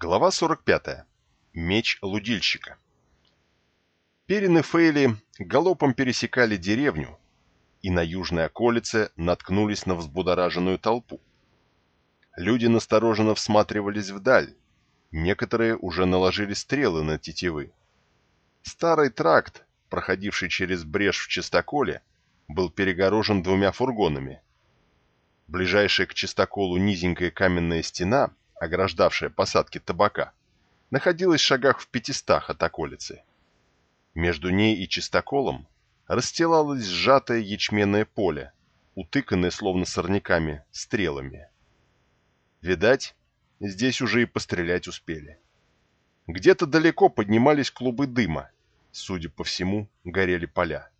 Глава 45. Меч лудильщика. Перин и Фейли галопом пересекали деревню и на южной околице наткнулись на взбудораженную толпу. Люди настороженно всматривались вдаль, некоторые уже наложили стрелы на тетивы. Старый тракт, проходивший через брешь в чистоколе, был перегорожен двумя фургонами. Ближайшая к чистоколу низенькая каменная стена — ограждавшая посадки табака, находилась в шагах в пятистах от околицы. Между ней и чистоколом расстилалось сжатое ячменное поле, утыканное словно сорняками, стрелами. Видать, здесь уже и пострелять успели. Где-то далеко поднимались клубы дыма, судя по всему, горели поля.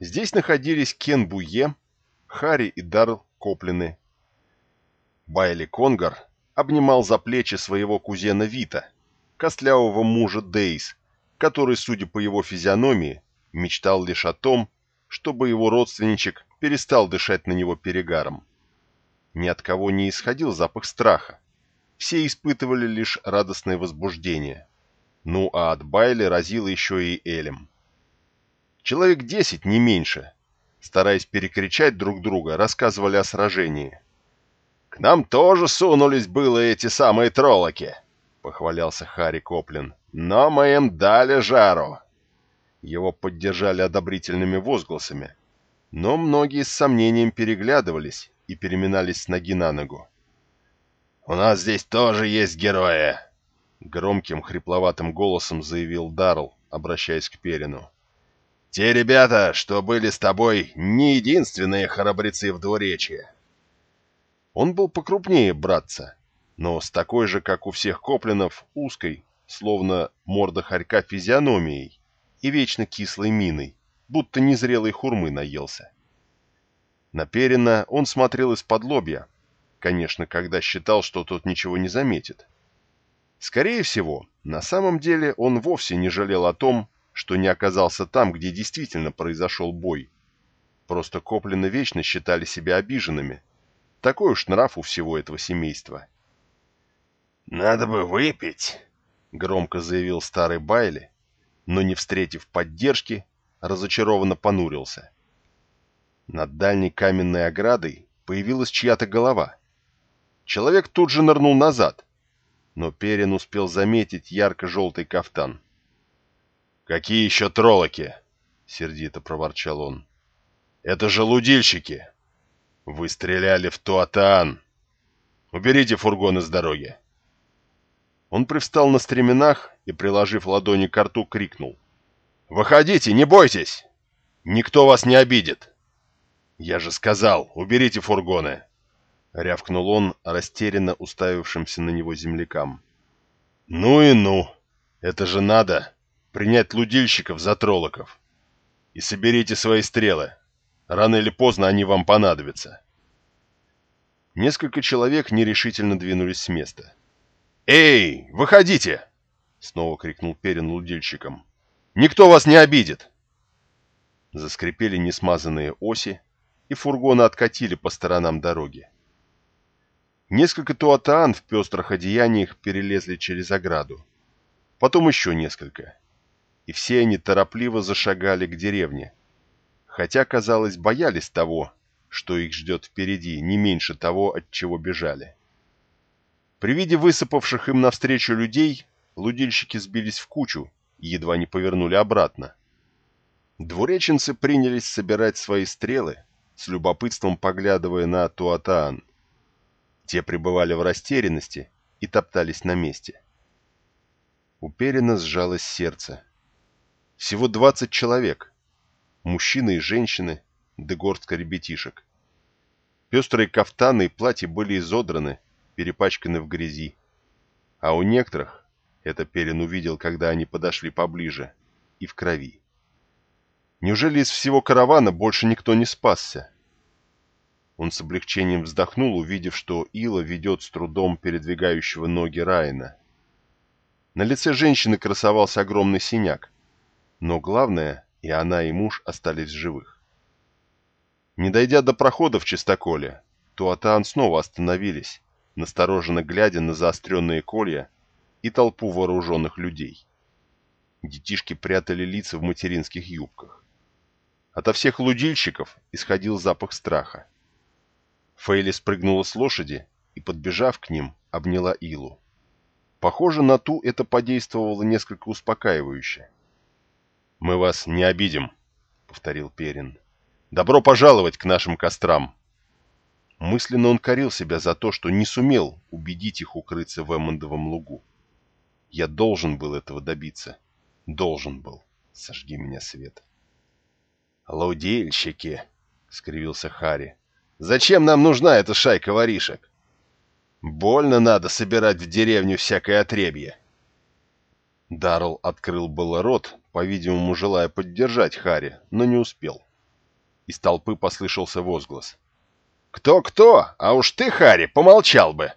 Здесь находились Кен Буе, Хари и Дарл Коплины. Байли Конгар обнимал за плечи своего кузена Вита, костлявого мужа Дейс, который, судя по его физиономии, мечтал лишь о том, чтобы его родственничек перестал дышать на него перегаром. Ни от кого не исходил запах страха. Все испытывали лишь радостное возбуждение. Ну а от Байли разило еще и Элем. Человек десять, не меньше, стараясь перекричать друг друга, рассказывали о сражении – «К нам тоже сунулись было эти самые троллоки», — похвалялся Харри Коплин. «Но мы им дали жару». Его поддержали одобрительными возгласами, но многие с сомнением переглядывались и переминались с ноги на ногу. «У нас здесь тоже есть герои!» Громким, хрипловатым голосом заявил Дарл, обращаясь к Перину. «Те ребята, что были с тобой, не единственные храбрецы в двуречье. Он был покрупнее братца, но с такой же, как у всех коплинов, узкой, словно морда хорька физиономией и вечно кислой миной, будто незрелой хурмы наелся. На он смотрел из-под лобья, конечно, когда считал, что тот ничего не заметит. Скорее всего, на самом деле он вовсе не жалел о том, что не оказался там, где действительно произошел бой. Просто Коплины вечно считали себя обиженными, такой уж нрав у всего этого семейства. «Надо бы выпить», — громко заявил старый Байли, но, не встретив поддержки, разочарованно понурился. Над дальней каменной оградой появилась чья-то голова. Человек тут же нырнул назад, но Перин успел заметить ярко-желтый кафтан. «Какие еще троллоки?» — сердито проворчал он. «Это же лудильщики!» «Вы стреляли в Туатаан! Уберите фургон из дороги!» Он привстал на стременах и, приложив ладони к рту, крикнул. «Выходите, не бойтесь! Никто вас не обидит!» «Я же сказал, уберите фургоны!» — рявкнул он, растерянно уставившимся на него землякам. «Ну и ну! Это же надо! Принять лудильщиков за троллоков! И соберите свои стрелы! Рано или поздно они вам понадобятся. Несколько человек нерешительно двинулись с места. «Эй, выходите!» — снова крикнул Перин лудильщикам. «Никто вас не обидит!» Заскрипели несмазанные оси, и фургоны откатили по сторонам дороги. Несколько туатаан в пестрых одеяниях перелезли через ограду. Потом еще несколько. И все они торопливо зашагали к деревне, хотя, казалось, боялись того, что их ждет впереди, не меньше того, от чего бежали. При виде высыпавших им навстречу людей, лудильщики сбились в кучу и едва не повернули обратно. Двуреченцы принялись собирать свои стрелы, с любопытством поглядывая на Туатаан. Те пребывали в растерянности и топтались на месте. У Перина сжалось сердце. Всего двадцать человек — мужчины и женщины, да горстка ребятишек. Пестрые кафтаны и платья были изодраны, перепачканы в грязи. А у некоторых, это Перин увидел, когда они подошли поближе, и в крови. Неужели из всего каравана больше никто не спасся? Он с облегчением вздохнул, увидев, что Ила ведет с трудом передвигающего ноги Райана. На лице женщины красовался огромный синяк. Но главное, и она, и муж остались живых. Не дойдя до прохода в чистоколе, Туатаан снова остановились, настороженно глядя на заостренные колья и толпу вооруженных людей. Детишки прятали лица в материнских юбках. Ото всех лудильщиков исходил запах страха. Фейли спрыгнула с лошади и, подбежав к ним, обняла Илу. Похоже, на ту это подействовало несколько успокаивающе. «Мы вас не обидим», — повторил Перин. «Добро пожаловать к нашим кострам!» Мысленно он корил себя за то, что не сумел убедить их укрыться в Эммондовом лугу. «Я должен был этого добиться. Должен был. Сожги меня, Свет!» «Лудильщики!» — скривился Харри. «Зачем нам нужна эта шайка воришек? Больно надо собирать в деревню всякое отребье!» Даррелл открыл было рот, по-видимому, желая поддержать Харри, но не успел. Из толпы послышался возглас. «Кто-кто? А уж ты, Харри, помолчал бы!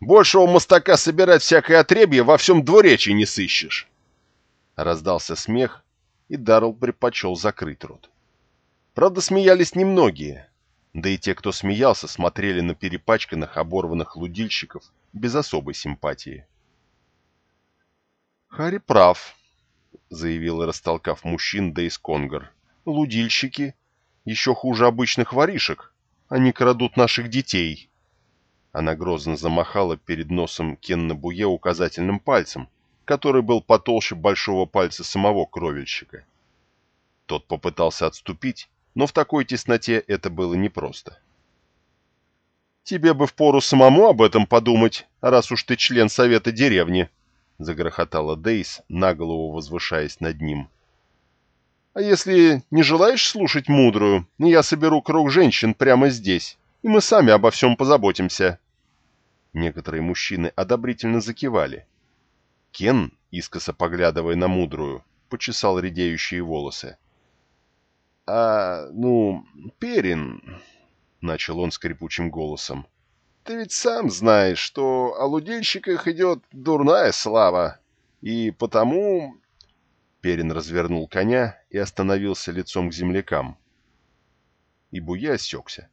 Большего мостака собирать всякое отребье во всем двуречии не сыщешь!» Раздался смех, и Даррелл предпочел закрыть рот. Правда, смеялись немногие, да и те, кто смеялся, смотрели на перепачканных, оборванных лудильщиков без особой симпатии. «Харри прав», — заявил, растолкав мужчин Дейс Конгар. «Лудильщики еще хуже обычных воришек. Они крадут наших детей». Она грозно замахала перед носом Кенна Буе указательным пальцем, который был потолще большого пальца самого кровельщика. Тот попытался отступить, но в такой тесноте это было непросто. «Тебе бы впору самому об этом подумать, раз уж ты член совета деревни», — загрохотала Дейс, наголову возвышаясь над ним. «А если не желаешь слушать мудрую, я соберу круг женщин прямо здесь, и мы сами обо всем позаботимся». Некоторые мужчины одобрительно закивали. Кен, искоса поглядывая на мудрую, почесал редеющие волосы. «А, ну, Перин...» — начал он скрипучим голосом. «Ты ведь сам знаешь, что о лудильщиках идет дурная слава, и потому...» Перин развернул коня и остановился лицом к землякам. И Буя осекся.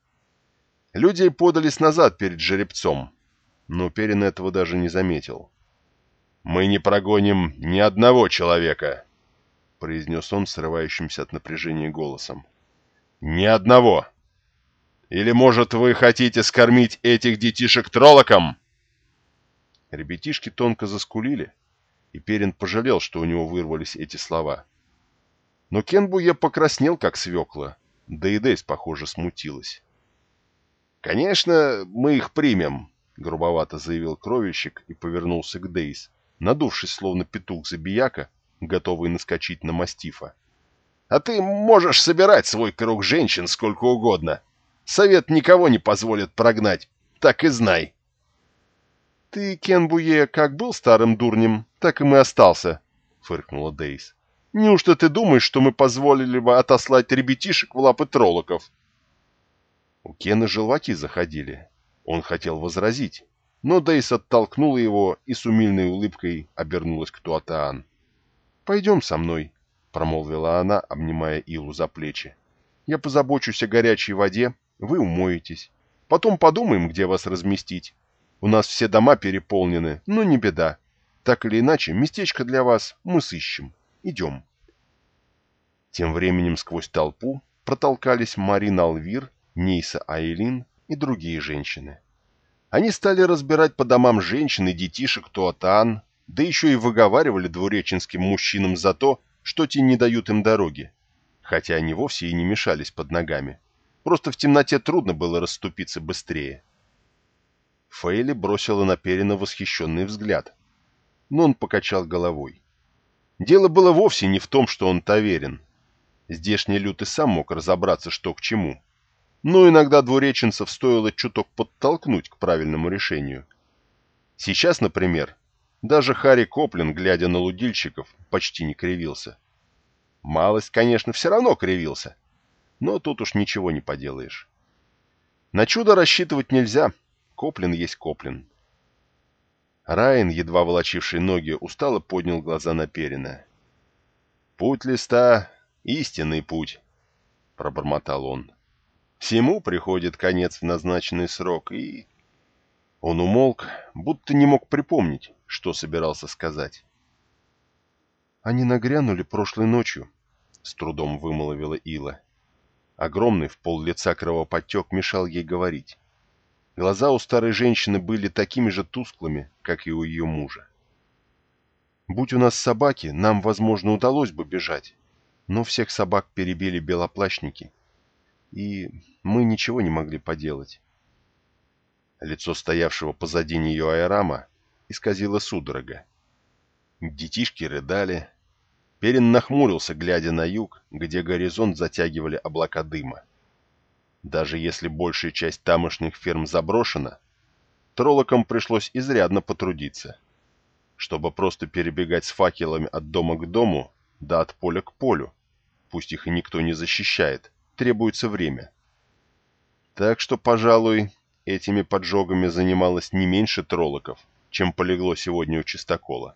Люди подались назад перед жеребцом, но Перин этого даже не заметил. «Мы не прогоним ни одного человека!» — произнес он срывающимся от напряжения голосом. «Ни одного! Или, может, вы хотите скормить этих детишек троллоком?» Ребятишки тонко заскулили, и Перин пожалел, что у него вырвались эти слова. Но Кенбуе покраснел, как свекла, да и Дейс, похоже, смутилась. «Конечно, мы их примем», — грубовато заявил кровельщик и повернулся к Дейс, надувшись, словно петух-забияка, готовый наскочить на мастифа. «А ты можешь собирать свой круг женщин сколько угодно. Совет никого не позволит прогнать, так и знай». «Ты, Кенбуе, как был старым дурнем, так и мы остался», — фыркнула Дейс. «Неужто ты думаешь, что мы позволили бы отослать ребятишек в лапы троллоков?» У Кена желваки заходили. Он хотел возразить, но Дейс оттолкнула его и с умильной улыбкой обернулась к Туатаан. «Пойдем со мной», — промолвила она, обнимая Илу за плечи. «Я позабочусь о горячей воде, вы умоетесь. Потом подумаем, где вас разместить. У нас все дома переполнены, но не беда. Так или иначе, местечко для вас мы сыщем. Идем». Тем временем сквозь толпу протолкались Марина Алвир, Нейса Айлин и другие женщины. Они стали разбирать по домам женщин и детишек Туатан, да еще и выговаривали двуреченским мужчинам за то, что те не дают им дороги, хотя они вовсе и не мешались под ногами. Просто в темноте трудно было расступиться быстрее. Фейли бросила на Перина восхищенный взгляд, но он покачал головой. Дело было вовсе не в том, что он таверен. Здешний лют и сам мог разобраться, что к чему. Но иногда двуреченцев стоило чуток подтолкнуть к правильному решению. Сейчас, например, даже Харри Коплин, глядя на лудильщиков, почти не кривился. Малость, конечно, все равно кривился, но тут уж ничего не поделаешь. На чудо рассчитывать нельзя, Коплин есть Коплин. Райан, едва волочивший ноги, устало поднял глаза на Перина. «Путь листа — истинный путь», — пробормотал он. «Всему приходит конец в назначенный срок, и...» Он умолк, будто не мог припомнить, что собирался сказать. «Они нагрянули прошлой ночью», — с трудом вымолвила Ила. Огромный в пол лица кровоподтек мешал ей говорить. Глаза у старой женщины были такими же тусклыми, как и у ее мужа. «Будь у нас собаки, нам, возможно, удалось бы бежать, но всех собак перебили белоплащники, и мы ничего не могли поделать». Лицо стоявшего позади нее Айрама исказило судорога. Детишки рыдали. Перин нахмурился, глядя на юг, где горизонт затягивали облака дыма. Даже если большая часть тамошних ферм заброшена, троллокам пришлось изрядно потрудиться. Чтобы просто перебегать с факелами от дома к дому, да от поля к полю, пусть их и никто не защищает, требуется время. Так что, пожалуй, Этими поджогами занималось не меньше троллоков, чем полегло сегодня у чистокола.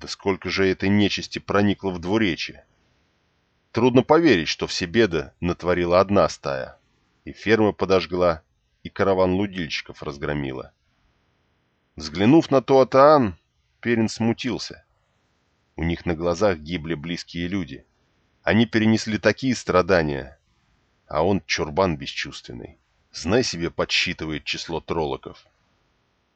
Да сколько же этой нечисти проникло в двуречье? Трудно поверить, что все беды натворила одна стая. И фермы подожгла, и караван лудильщиков разгромила. Взглянув на Туатаан, Перин смутился. У них на глазах гибли близкие люди. Они перенесли такие страдания, а он чурбан бесчувственный. Знай себе, подсчитывает число троллоков.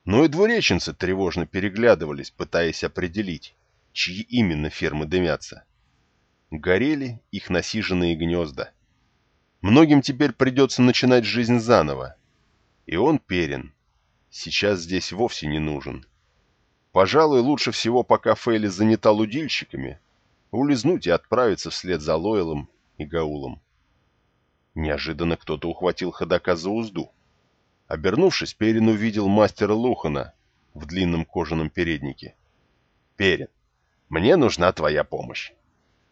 Но и двуреченцы тревожно переглядывались, пытаясь определить, чьи именно фермы дымятся. Горели их насиженные гнезда. Многим теперь придется начинать жизнь заново. И он, Перин, сейчас здесь вовсе не нужен. Пожалуй, лучше всего, пока Фейли занята лудильщиками, улизнуть и отправиться вслед за Лойлом и Гаулом. Неожиданно кто-то ухватил ходока за узду. Обернувшись, Перин увидел мастера Лухана в длинном кожаном переднике. «Перин, мне нужна твоя помощь.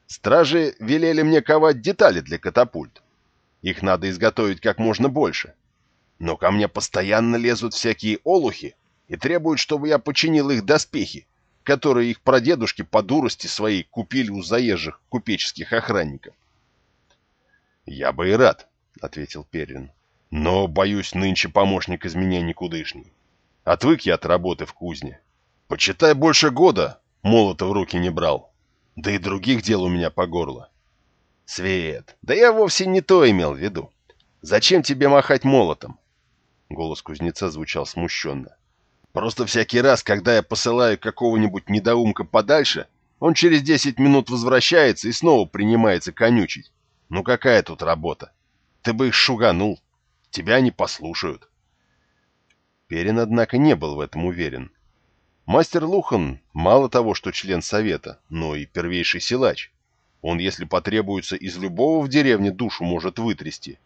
Стражи велели мне ковать детали для катапульт. Их надо изготовить как можно больше. Но ко мне постоянно лезут всякие олухи и требуют, чтобы я починил их доспехи, которые их прадедушки по дурости своей купили у заезжих купеческих охранников. «Я бы и рад», — ответил Перин. «Но, боюсь, нынче помощник из меня никудышний. Отвык я от работы в кузне. Почитай, больше года молота в руки не брал. Да и других дел у меня по горло». «Свет, да я вовсе не то имел в виду. Зачем тебе махать молотом?» Голос кузнеца звучал смущенно. «Просто всякий раз, когда я посылаю какого-нибудь недоумка подальше, он через десять минут возвращается и снова принимается конючить. Ну какая тут работа? Ты бы их шуганул. Тебя не послушают. Перин, однако, не был в этом уверен. Мастер Лухан мало того, что член совета, но и первейший силач. Он, если потребуется, из любого в деревне душу может вытрясти.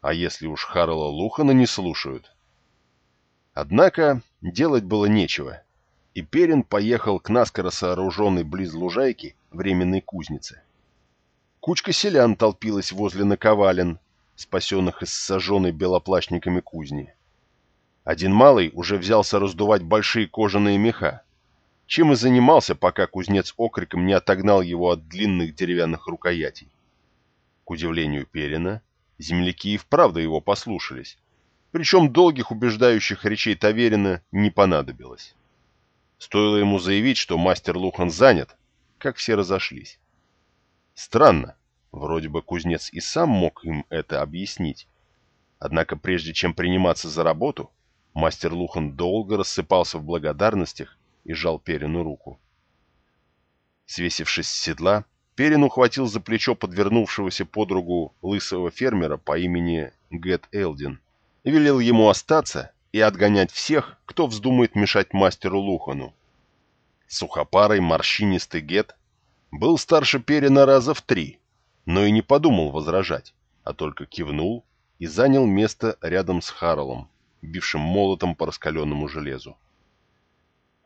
А если уж Харла Лухана не слушают? Однако делать было нечего, и Перин поехал к наскоро сооруженной близ лужайки временной кузнице. Кучка селян толпилась возле наковален, спасенных из сожженной белоплащниками кузни. Один малый уже взялся раздувать большие кожаные меха, чем и занимался, пока кузнец окриком не отогнал его от длинных деревянных рукоятей. К удивлению Перина, земляки и вправду его послушались, причем долгих убеждающих речей Таверина не понадобилось. Стоило ему заявить, что мастер Лухан занят, как все разошлись. Странно, вроде бы кузнец и сам мог им это объяснить. Однако прежде чем приниматься за работу, мастер Лухан долго рассыпался в благодарностях и жал Перину руку. Свесившись с седла, Перин ухватил за плечо подвернувшегося подругу лысого фермера по имени Гэт Элдин и велел ему остаться и отгонять всех, кто вздумает мешать мастеру Лухану. Сухопарый морщинистый Гет был старше Перина раза в три, но и не подумал возражать, а только кивнул и занял место рядом с Харлом, бившим молотом по раскаленному железу.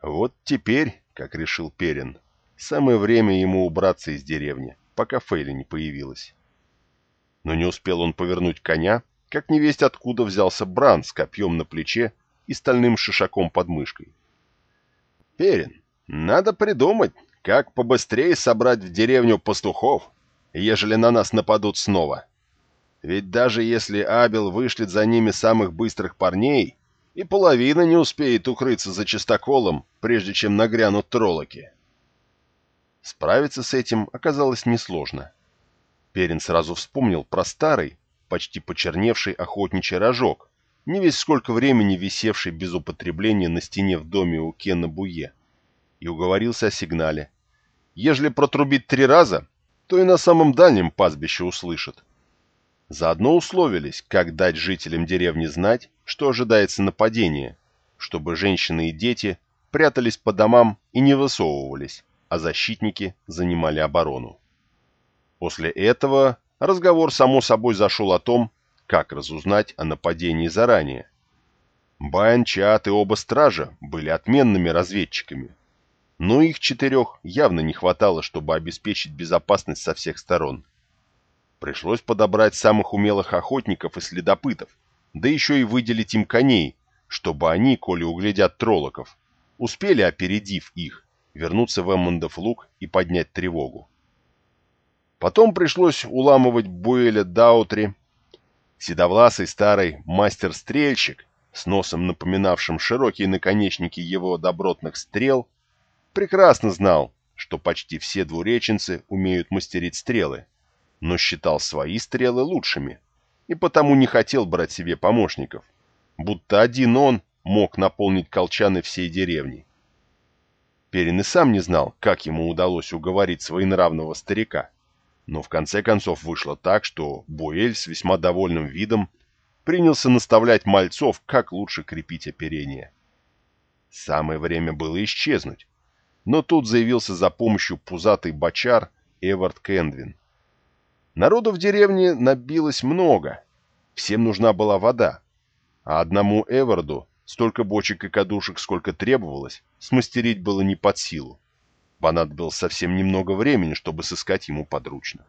Вот теперь, как решил Перин, самое время ему убраться из деревни, пока Фейли не появилась. Но не успел он повернуть коня, как невесть откуда взялся Бран с копьем на плече и стальным шишаком под мышкой. «Перин, надо придумать, как побыстрее собрать в деревню пастухов, ежели на нас нападут снова? Ведь даже если Абел вышлет за ними самых быстрых парней, и половина не успеет укрыться за чистоколом, прежде чем нагрянут троллоки. Справиться с этим оказалось несложно. Перин сразу вспомнил про старый, почти почерневший охотничий рожок, не весь сколько времени висевший без употребления на стене в доме у Кена Буе, и уговорился о сигнале. Ежели протрубить три раза, то и на самом дальнем пастбище услышат. Заодно условились, как дать жителям деревни знать, что ожидается нападение, чтобы женщины и дети прятались по домам и не высовывались, а защитники занимали оборону. После этого разговор само собой зашел о том, как разузнать о нападении заранее. Байн, Чат и оба стража были отменными разведчиками, но их четырех явно не хватало, чтобы обеспечить безопасность со всех сторон. Пришлось подобрать самых умелых охотников и следопытов, да еще и выделить им коней, чтобы они, коли углядят троллоков, успели, опередив их, вернуться в Эммондов луг и поднять тревогу. Потом пришлось уламывать Буэля Даутри, седовласый старый мастер-стрельщик с носом, напоминавшим широкие наконечники его добротных стрел, прекрасно знал, что почти все двуреченцы умеют мастерить стрелы, но считал свои стрелы лучшими и потому не хотел брать себе помощников, будто один он мог наполнить колчаны всей деревни. Перин и сам не знал, как ему удалось уговорить своенравного старика, но в конце концов вышло так, что Буэль с весьма довольным видом принялся наставлять мальцов, как лучше крепить оперение. Самое время было исчезнуть, но тут заявился за помощью пузатый бочар Эвард Кендвин. Народу в деревне набилось много, всем нужна была вода, а одному Эварду столько бочек и кадушек, сколько требовалось, смастерить было не под силу. Понадобилось совсем немного времени, чтобы сыскать ему подручных.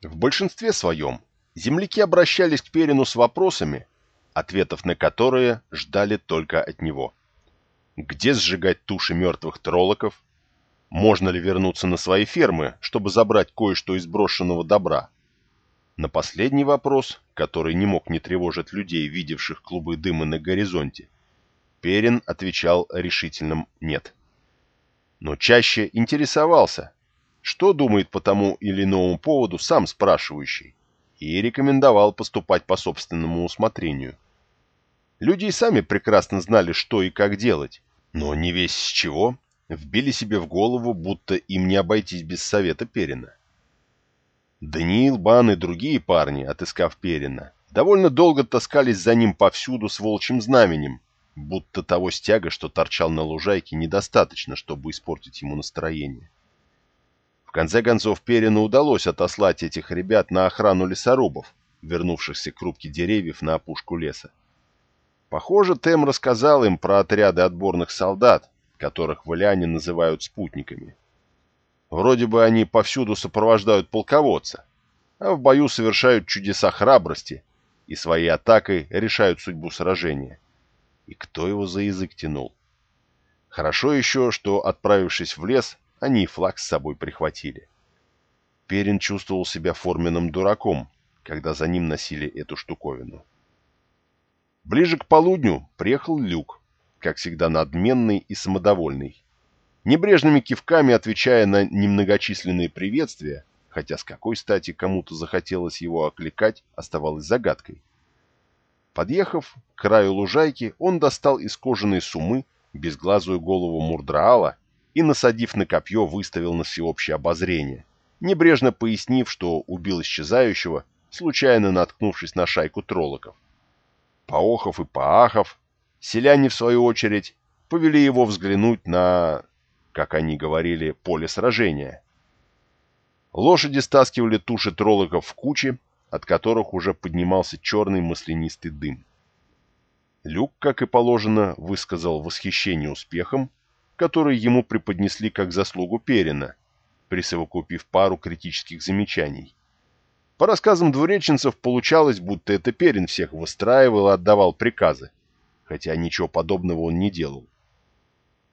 В большинстве своем земляки обращались к Перину с вопросами, ответов на которые ждали только от него. Где сжигать туши мертвых троллоков? Можно ли вернуться на свои фермы, чтобы забрать кое-что из брошенного добра? На последний вопрос, который не мог не тревожить людей, видевших клубы дыма на горизонте, Перин отвечал решительным «нет». Но чаще интересовался, что думает по тому или иному поводу сам спрашивающий, и рекомендовал поступать по собственному усмотрению. Люди сами прекрасно знали, что и как делать, но не весь с чего вбили себе в голову, будто им не обойтись без совета Перина. Даниил, Бан и другие парни, отыскав Перина, довольно долго таскались за ним повсюду с волчьим знаменем, будто того стяга, что торчал на лужайке, недостаточно, чтобы испортить ему настроение. В конце концов, Перину удалось отослать этих ребят на охрану лесорубов, вернувшихся к рубке деревьев на опушку леса. Похоже, Тем рассказал им про отряды отборных солдат, которых валяне называют спутниками. Вроде бы они повсюду сопровождают полководца, а в бою совершают чудеса храбрости и своей атакой решают судьбу сражения. И кто его за язык тянул? Хорошо еще, что, отправившись в лес, они флаг с собой прихватили. Перин чувствовал себя форменным дураком, когда за ним носили эту штуковину. Ближе к полудню приехал Люк, как всегда надменный и самодовольный. Небрежными кивками отвечая на немногочисленные приветствия, хотя с какой стати кому-то захотелось его окликать, оставалось загадкой. Подъехав к краю лужайки, он достал из кожаной сумы безглазую голову Мурдраала и, насадив на копье, выставил на всеобщее обозрение, небрежно пояснив, что убил исчезающего, случайно наткнувшись на шайку троллоков. Поохов и поахов, селяне, в свою очередь, повели его взглянуть на, как они говорили, поле сражения. Лошади стаскивали туши троллоков в кучи, от которых уже поднимался черный маслянистый дым. Люк, как и положено, высказал восхищение успехом, который ему преподнесли как заслугу Перина, присовокупив пару критических замечаний. По рассказам двуреченцев получалось, будто это Перин всех выстраивал и отдавал приказы, хотя ничего подобного он не делал.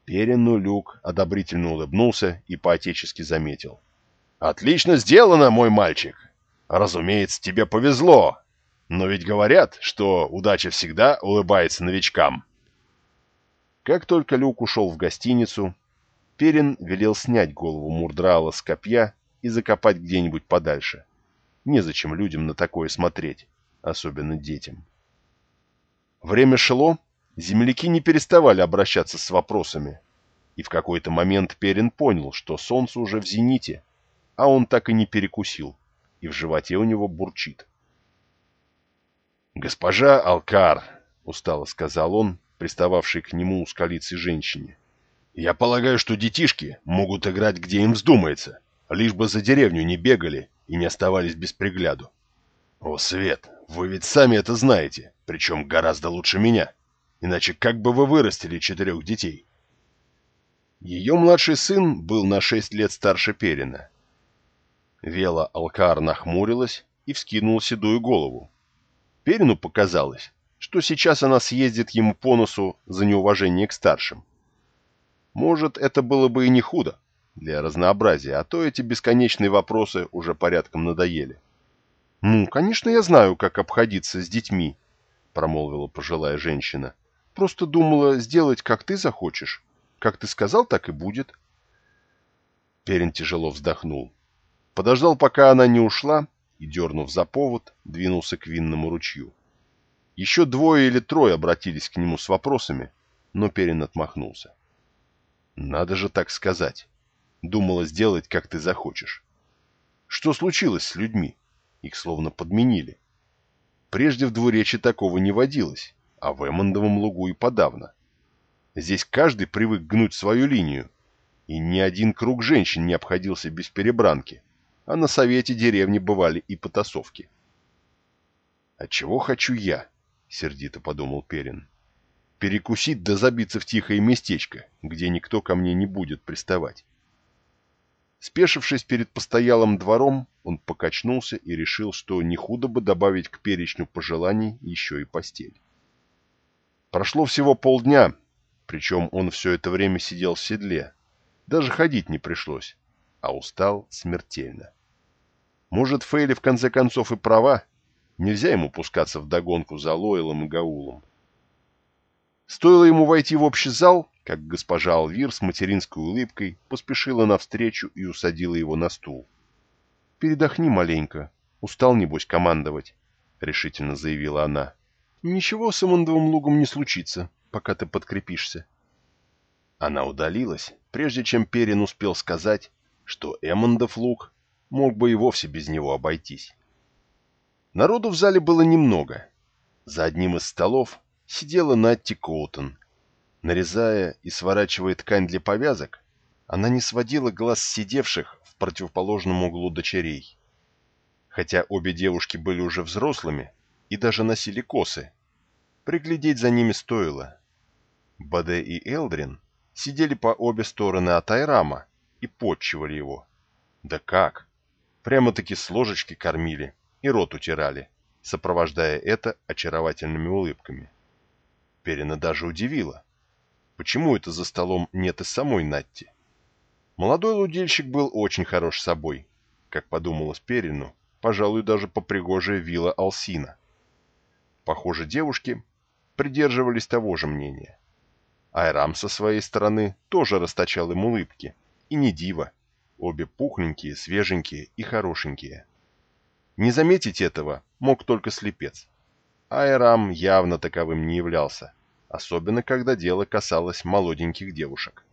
Перину Люк одобрительно улыбнулся и поотечески заметил. «Отлично сделано, мой мальчик! Разумеется, тебе повезло. Но ведь говорят, что удача всегда улыбается новичкам. Как только Люк ушел в гостиницу, Перин велел снять голову Мурдрала с копья и закопать где-нибудь подальше. Незачем людям на такое смотреть, особенно детям. Время шло, земляки не переставали обращаться с вопросами, и в какой-то момент Перин понял, что солнце уже в зените, а он так и не перекусил, и в животе у него бурчит. «Госпожа Алкар», — устало сказал он, пристававший к нему у скалицы женщине, — «я полагаю, что детишки могут играть где им вздумается, лишь бы за деревню не бегали и не оставались без пригляду. О, Свет, вы ведь сами это знаете, причем гораздо лучше меня, иначе как бы вы вырастили четырех детей?» Ее младший сын был на шесть лет старше Перина. Вела Алкар нахмурилась и вскинула седую голову. Перину показалось, что сейчас она съездит ему по носу за неуважение к старшим. Может, это было бы и не худо для разнообразия, а то эти бесконечные вопросы уже порядком надоели. «Ну, конечно, я знаю, как обходиться с детьми», — промолвила пожилая женщина. «Просто думала сделать, как ты захочешь. Как ты сказал, так и будет». Перин тяжело вздохнул. Подождал, пока она не ушла, и, дернув за повод, двинулся к винному ручью. Еще двое или трое обратились к нему с вопросами, но Перин отмахнулся. «Надо же так сказать. Думала сделать, как ты захочешь. Что случилось с людьми? Их словно подменили. Прежде в двуречи такого не водилось, а в Эммондовом лугу и подавно. Здесь каждый привык гнуть свою линию, и ни один круг женщин не обходился без перебранки а на совете деревни бывали и потасовки. «А чего хочу я?» — сердито подумал Перин. «Перекусить да забиться в тихое местечко, где никто ко мне не будет приставать». Спешившись перед постоялым двором, он покачнулся и решил, что не худо бы добавить к перечню пожеланий еще и постель. Прошло всего полдня, причем он все это время сидел в седле. Даже ходить не пришлось, а устал смертельно. Может, Фейли в конце концов и права? Нельзя ему пускаться в догонку за Лойлом и Гаулом. Стоило ему войти в общий зал, как госпожа Алвир с материнской улыбкой поспешила навстречу и усадила его на стул. «Передохни маленько. Устал, небось, командовать», — решительно заявила она. «Ничего с Эммондовым лугом не случится, пока ты подкрепишься». Она удалилась, прежде чем Перин успел сказать, что Эммондов луг мог бы и вовсе без него обойтись. Народу в зале было немного. За одним из столов сидела Натти Коутон. Нарезая и сворачивая ткань для повязок, она не сводила глаз сидевших в противоположном углу дочерей. Хотя обе девушки были уже взрослыми и даже носили косы, приглядеть за ними стоило. Баде и Элдрин сидели по обе стороны от Айрама и подчивали его. Да как! Прямо-таки с ложечки кормили и рот утирали, сопровождая это очаровательными улыбками. Перина даже удивила. Почему это за столом нет и самой Натти? Молодой лудильщик был очень хорош собой, как подумалось Перину, пожалуй, даже попригожая вилла Алсина. Похоже, девушки придерживались того же мнения. Айрам со своей стороны тоже расточал им улыбки, и не диво, Обе пухленькие, свеженькие и хорошенькие. Не заметить этого мог только слепец. Айрам явно таковым не являлся, особенно когда дело касалось молоденьких девушек.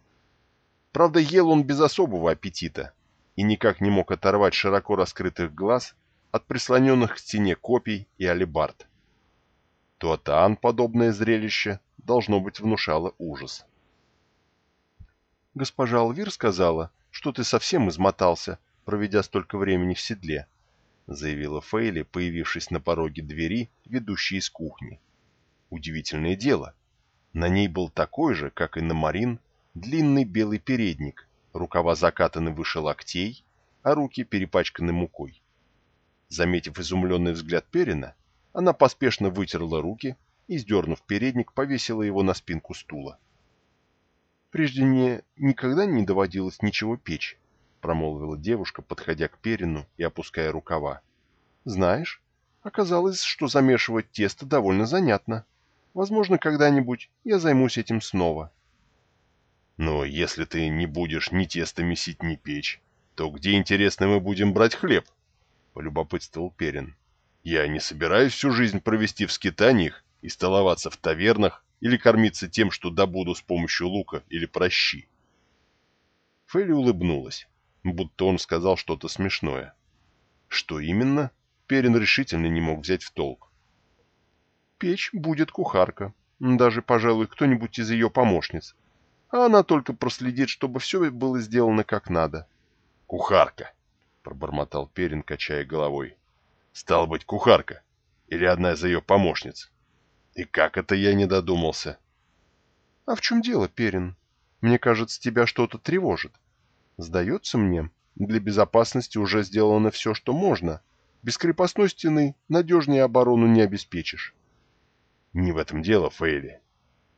Правда, ел он без особого аппетита и никак не мог оторвать широко раскрытых глаз от прислоненных к стене копий и алебард. Туатаан подобное зрелище должно быть внушало ужас. Госпожа Алвир сказала, что ты совсем измотался, проведя столько времени в седле», — заявила Фейли, появившись на пороге двери, ведущей из кухни. Удивительное дело. На ней был такой же, как и на Марин, длинный белый передник, рукава закатаны выше локтей, а руки перепачканы мукой. Заметив изумленный взгляд Перина, она поспешно вытерла руки и, сдернув передник, повесила его на спинку стула. Прежде мне никогда не доводилось ничего печь, промолвила девушка, подходя к Перину и опуская рукава. Знаешь, Оказалось, что замешивать тесто довольно занятно. Возможно, когда-нибудь я займусь этим снова. Но если ты не будешь ни тесто месить, ни печь, то где, интересно, мы будем брать хлеб? Полюбопытствовал Перин. Я не собираюсь всю жизнь провести в скитаниях и столоваться в тавернах или кормиться тем, что добуду с помощью лука или прощи. Фелли улыбнулась, будто он сказал что-то смешное. Что именно, Перин решительно не мог взять в толк. Печь будет кухарка, даже, пожалуй, кто-нибудь из ее помощниц. А она только проследит, чтобы все было сделано как надо. «Кухарка!» — пробормотал Перин, качая головой. «Стал быть, кухарка! Или одна из ее помощниц? И как это я не додумался?» «А в чем дело, Перин? Мне кажется, тебя что-то тревожит. Сдается мне, для безопасности уже сделано все, что можно. Без крепостной стены надежнее оборону не обеспечишь». «Не в этом дело, Фейли.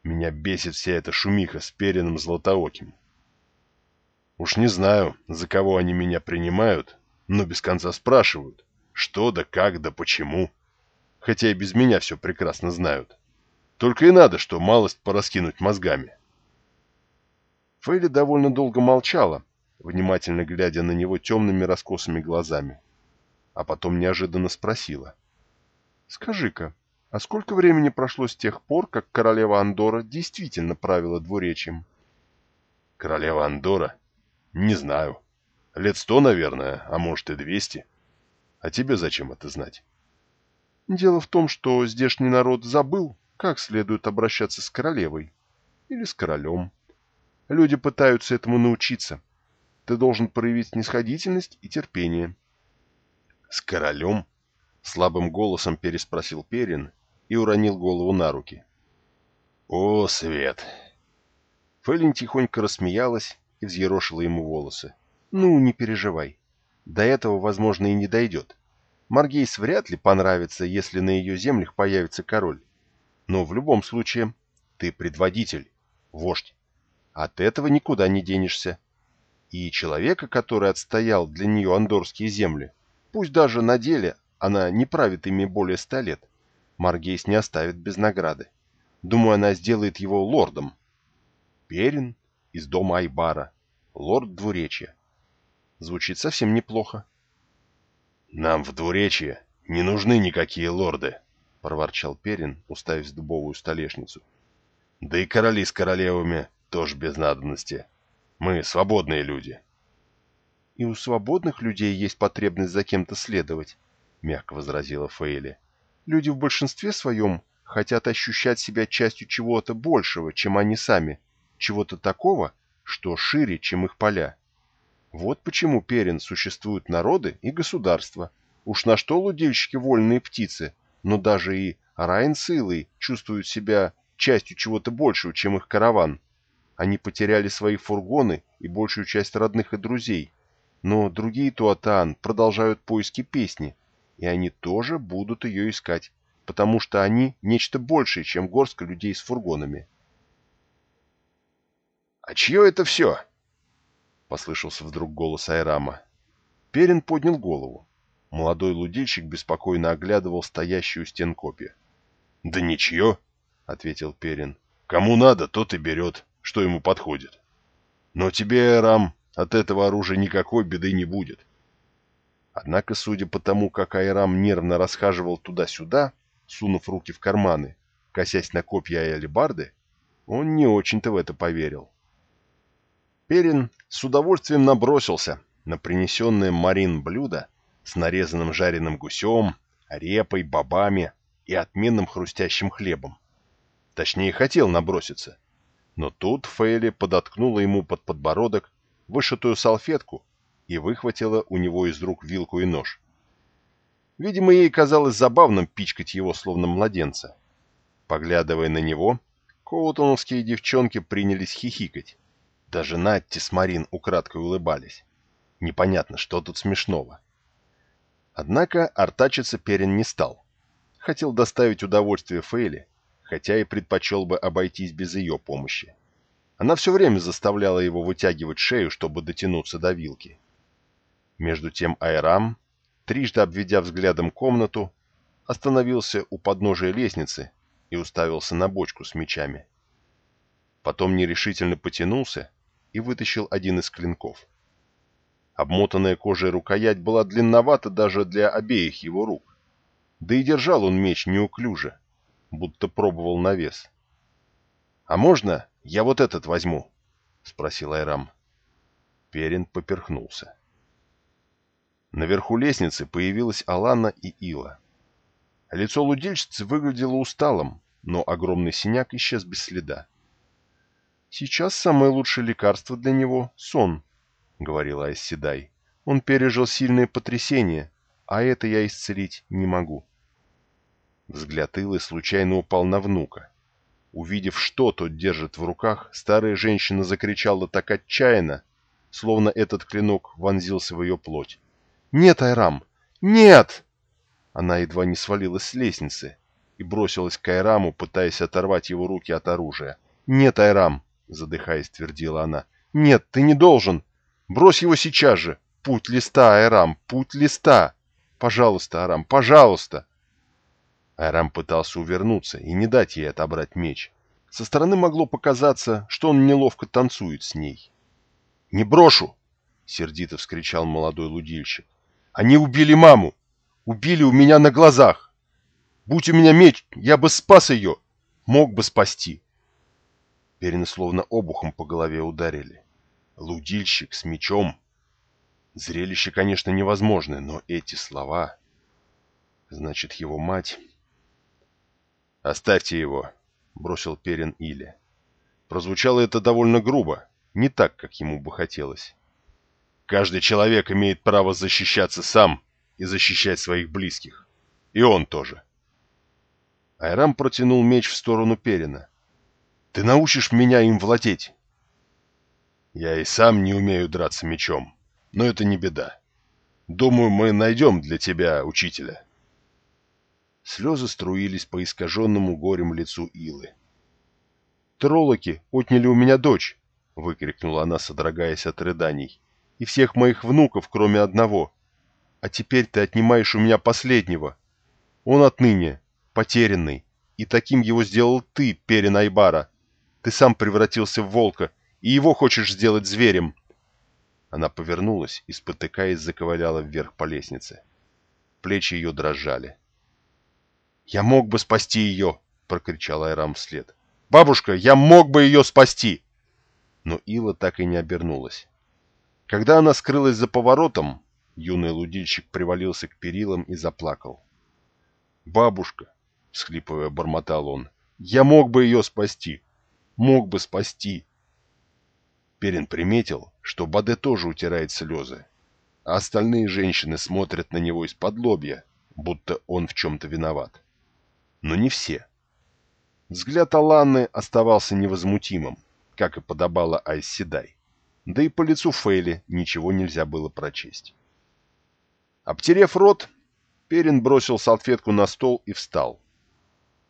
Меня бесит вся эта шумиха с Перином Златооким. Уж не знаю, за кого они меня принимают, но без конца спрашивают, что да как да почему. Хотя и без меня все прекрасно знают. Только и надо, что малость пораскинуть мозгами. Фейли довольно долго молчала, внимательно глядя на него темными раскосыми глазами. А потом неожиданно спросила. «Скажи-ка, а сколько времени прошло с тех пор, как королева Андора действительно правила двуречием?» «Королева Андора?» Не знаю. Лет сто, наверное, а может и двести. А тебе зачем это знать? Дело в том, что здешний народ забыл, как следует обращаться с королевой. Или с королем. Люди пытаются этому научиться. Ты должен проявить снисходительность и терпение. — С королем? — слабым голосом переспросил Перин и уронил голову на руки. — О, Свет! Фэлин тихонько рассмеялась и взъерошила ему волосы. «Ну, не переживай. До этого, возможно, и не дойдет. Маргейс вряд ли понравится, если на ее землях появится король. Но в любом случае ты предводитель, вождь. От этого никуда не денешься. И человека, который отстоял для нее андорские земли, пусть даже на деле она не правит ими более ста лет, Маргейс не оставит без награды. Думаю, она сделает его лордом. Перин из дома Айбара, лорд Двуречья. Звучит совсем неплохо. «Нам в Двуречье не нужны никакие лорды», — проворчал Перин, уставив дубовую столешницу. «Да и короли с королевами тоже без надобности. Мы свободные люди». «И у свободных людей есть потребность за кем-то следовать», — мягко возразила Фейли. «Люди в большинстве своем хотят ощущать себя частью чего-то большего, чем они сами, чего-то такого, что шире, чем их поля. Вот почему перен существуют народы и государства. Уж на что лудильщики вольные птицы, но даже и Райн с Илой чувствуют себя частью чего-то большего, чем их караван. Они потеряли свои фургоны и большую часть родных и друзей. Но другие Туатаан продолжают поиски песни, и они тоже будут ее искать, потому что они нечто большее, чем горстка людей с фургонами. «А чье это все?» — послышался вдруг голос Айрама. Перин поднял голову. Молодой лудильщик беспокойно оглядывал стоящую стен копья. «Да ничье», — ответил Перин. «Кому надо, тот и берет, что ему подходит. Но тебе, Айрам, от этого оружия никакой беды не будет». Однако, судя по тому, как Айрам нервно расхаживал туда-сюда, сунув руки в карманы, косясь на копья и алебарды, он не очень-то в это поверил. Перин с удовольствием набросился на принесенное Марин блюдо с нарезанным жареным гусем, репой, бобами и отменным хрустящим хлебом. Точнее, хотел наброситься. Но тут Фейли подоткнула ему под подбородок вышитую салфетку и выхватила у него из рук вилку и нож. Видимо, ей казалось забавным пичкать его, словно младенца. Поглядывая на него, коутоновские девчонки принялись хихикать. Даже Натти с Марин украдкой улыбались. Непонятно, что тут смешного. Однако артачиться Перин не стал. Хотел доставить удовольствие Фейли, хотя и предпочел бы обойтись без ее помощи. Она все время заставляла его вытягивать шею, чтобы дотянуться до вилки. Между тем Айрам, трижды обведя взглядом комнату, остановился у подножия лестницы и уставился на бочку с мечами. Потом нерешительно потянулся и вытащил один из клинков. Обмотанная кожей рукоять была длинновата даже для обеих его рук. Да и держал он меч неуклюже, будто пробовал на вес. «А можно я вот этот возьму?» — спросил Айрам. Перин поперхнулся. Наверху лестницы появилась Алана и Ила. Лицо лудильщицы выглядело усталым, но огромный синяк исчез без следа. «Сейчас самое лучшее лекарство для него — сон», — говорила Айсседай. «Он пережил сильное потрясение, а это я исцелить не могу». Взгляд Илы случайно упал на внука. Увидев, что тот держит в руках, старая женщина закричала так отчаянно, словно этот клинок вонзился в ее плоть. «Нет, Айрам! Нет!» Она едва не свалилась с лестницы и бросилась к Айраму, пытаясь оторвать его руки от оружия. «Нет, Айрам!» — задыхаясь, твердила она. «Нет, ты не должен! Брось его сейчас же! Путь листа, Айрам! Путь листа! Пожалуйста, Айрам, пожалуйста!» Айрам пытался увернуться и не дать ей отобрать меч. Со стороны могло показаться, что он неловко танцует с ней. «Не брошу!» — сердито вскричал молодой лудильщик. «Они убили маму! Убили у меня на глазах! Будь у меня меч, я бы спас ее! Мог бы спасти!» Перина словно обухом по голове ударили. Лудильщик с мечом. Зрелище, конечно, невозможное, но эти слова... Значит, его мать... «Оставьте его», — бросил Перин Иле. Прозвучало это довольно грубо, не так, как ему бы хотелось. «Каждый человек имеет право защищаться сам и защищать своих близких. И он тоже». Айрам протянул меч в сторону Перина. «Ты научишь меня им владеть?» «Я и сам не умею драться мечом, но это не беда. Думаю, мы найдем для тебя учителя». Слезы струились по искаженному горем лицу Илы. «Троллоки отняли у меня дочь!» — выкрикнула она, содрогаясь от рыданий. «И всех моих внуков, кроме одного. А теперь ты отнимаешь у меня последнего. Он отныне потерянный, и таким его сделал ты, Перин Айбара. Ты сам превратился в волка, и его хочешь сделать зверем». Она повернулась и, спотыкаясь, заковыляла вверх по лестнице. Плечи ее дрожали. «Я мог бы спасти ее!» — прокричал Айрам вслед. «Бабушка, я мог бы ее спасти!» Но Ила так и не обернулась. Когда она скрылась за поворотом, юный лудильщик привалился к перилам и заплакал. «Бабушка!» — всхлипывая, бормотал он. «Я мог бы ее спасти! Мог бы спасти!» Перин приметил, что Баде тоже утирает слезы, а остальные женщины смотрят на него из-под лобья, будто он в чем-то виноват но не все. Взгляд Аланны оставался невозмутимым, как и подобало Айсседай. Да и по лицу Фейли ничего нельзя было прочесть. Обтерев рот, Перин бросил салфетку на стол и встал.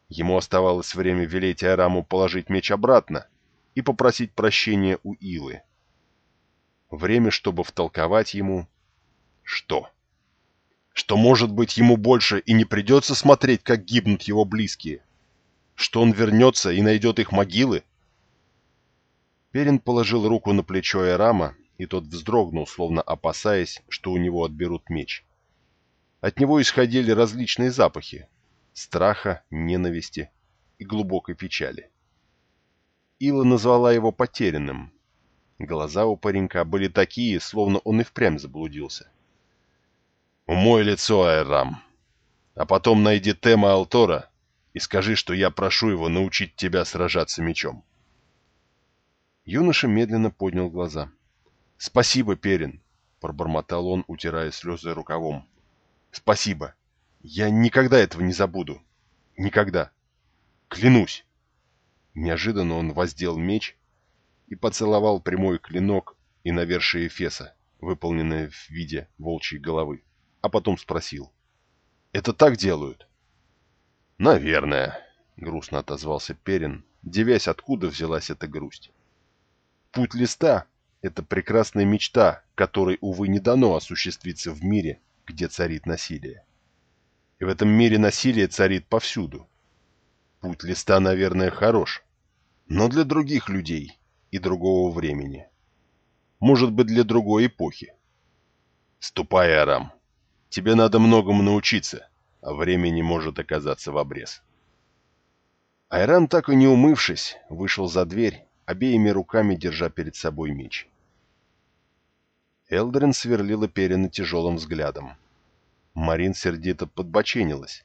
Ему оставалось время велеть Айраму положить меч обратно и попросить прощения у Илы. Время, чтобы втолковать ему... Что? что, может быть, ему больше и не придется смотреть, как гибнут его близкие, что он вернется и найдет их могилы. Перин положил руку на плечо Эрама, и тот вздрогнул, словно опасаясь, что у него отберут меч. От него исходили различные запахи — страха, ненависти и глубокой печали. Ила назвала его потерянным. Глаза у паренька были такие, словно он и впрямь заблудился. Умой лицо, Айрам. А потом найди Тема Алтора и скажи, что я прошу его научить тебя сражаться мечом. Юноша медленно поднял глаза. «Спасибо, Перин!» — пробормотал он, утирая слезы рукавом. «Спасибо! Я никогда этого не забуду! Никогда! Клянусь!» Неожиданно он воздел меч и поцеловал прямой клинок и навершие феса, выполненное в виде волчьей головы а потом спросил. «Это так делают?» «Наверное», — грустно отозвался Перин, девясь, откуда взялась эта грусть. «Путь листа — это прекрасная мечта, которой, увы, не дано осуществиться в мире, где царит насилие. И в этом мире насилие царит повсюду. Путь листа, наверное, хорош, но для других людей и другого времени. Может быть, для другой эпохи. Ступай, Арам. Тебе надо многому научиться, а времени может оказаться в обрез. Айрам, так и не умывшись, вышел за дверь, обеими руками держа перед собой меч. Элдрин сверлила Перина тяжелым взглядом. Марин сердито подбоченилась.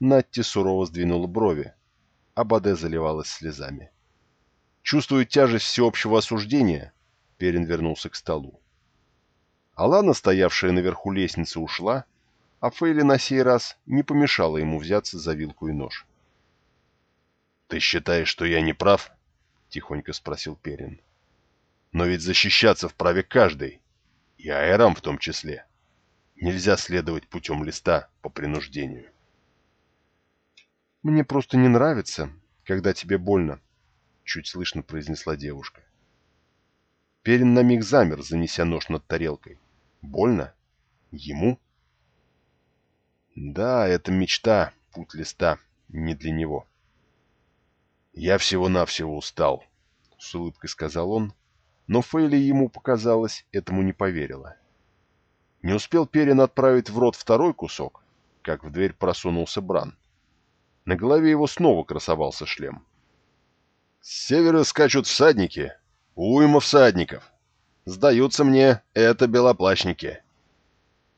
Натти сурово сдвинула брови, а Баде заливалась слезами. Чувствуя тяжесть всеобщего осуждения, Перин вернулся к столу. Алана, стоявшая наверху лестницы, ушла, а Фейли на сей раз не помешала ему взяться за вилку и нож. «Ты считаешь, что я не прав?» — тихонько спросил Перин. «Но ведь защищаться вправе каждый, и Айрам в том числе. Нельзя следовать путем листа по принуждению». «Мне просто не нравится, когда тебе больно», — чуть слышно произнесла девушка. Перин на миг замер, занеся нож над тарелкой. «Больно? Ему?» «Да, это мечта, путь листа, не для него». «Я всего-навсего устал», — с улыбкой сказал он, но Фейли ему показалось, этому не поверила. Не успел Перин отправить в рот второй кусок, как в дверь просунулся Бран. На голове его снова красовался шлем. «С севера скачут всадники. Уйма всадников. Сдаются мне, это белоплащники».